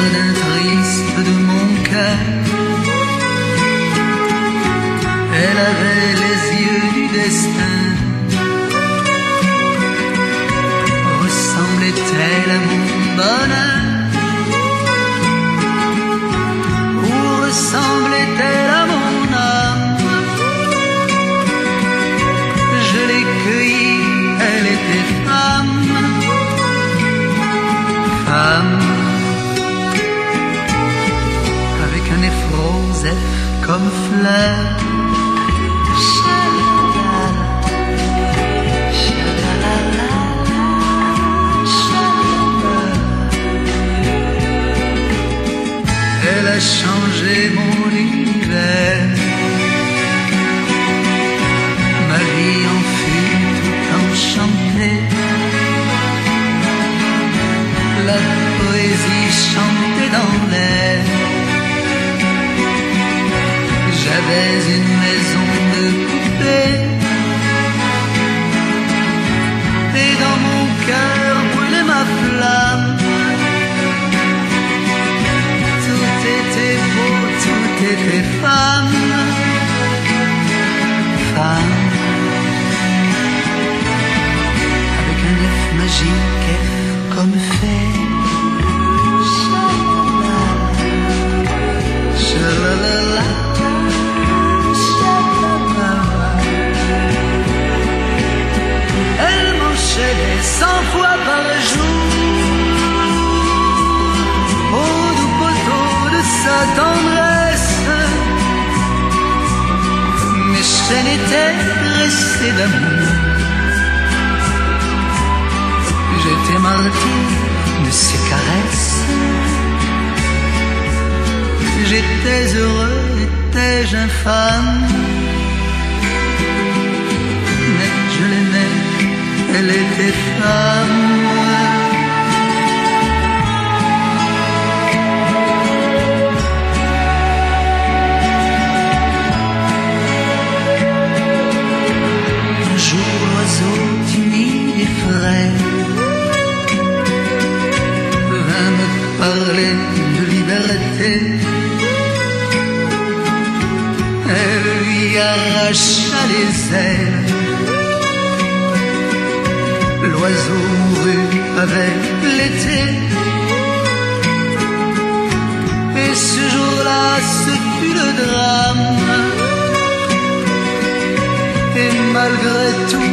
jardin triste de mon cœur. Elle avait les yeux du destin. Ressemblait-elle à mon bonheur? Come fly Une maison de poupée. Et dans mon cœur brûlait ma flamme. Tout était beau, tout était femme. Femme. Avec un œuf magique, d'amour J'étais martyr de ses caresses J'étais heureux, étais-je infâme? Mais je l'aimais, elle était femme de liberté. Elle lui arracha les ailes. L'oiseau mourut avec l'été. Et ce jour-là ce fut le drame. Et malgré tout,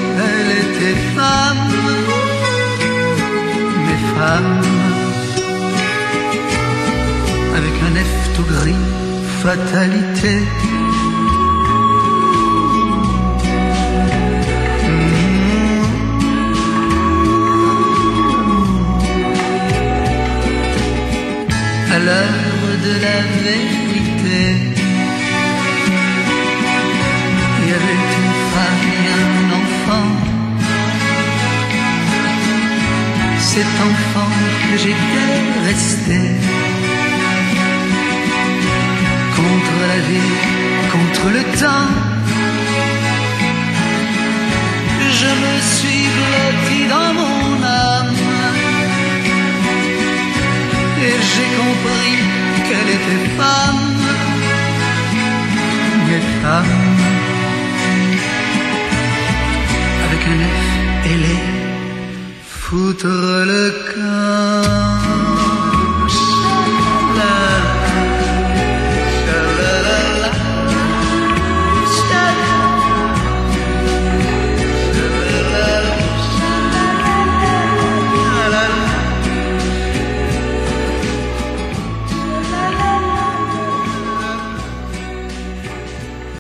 fatalité. À l'heure de la vérité, il y avait une femme et un enfant. Cet enfant que j'étais resté contre le temps. Je me suis blotti dans mon âme et j'ai compris qu'elle était femme, mais femme avec un F ailé, foutre le camp.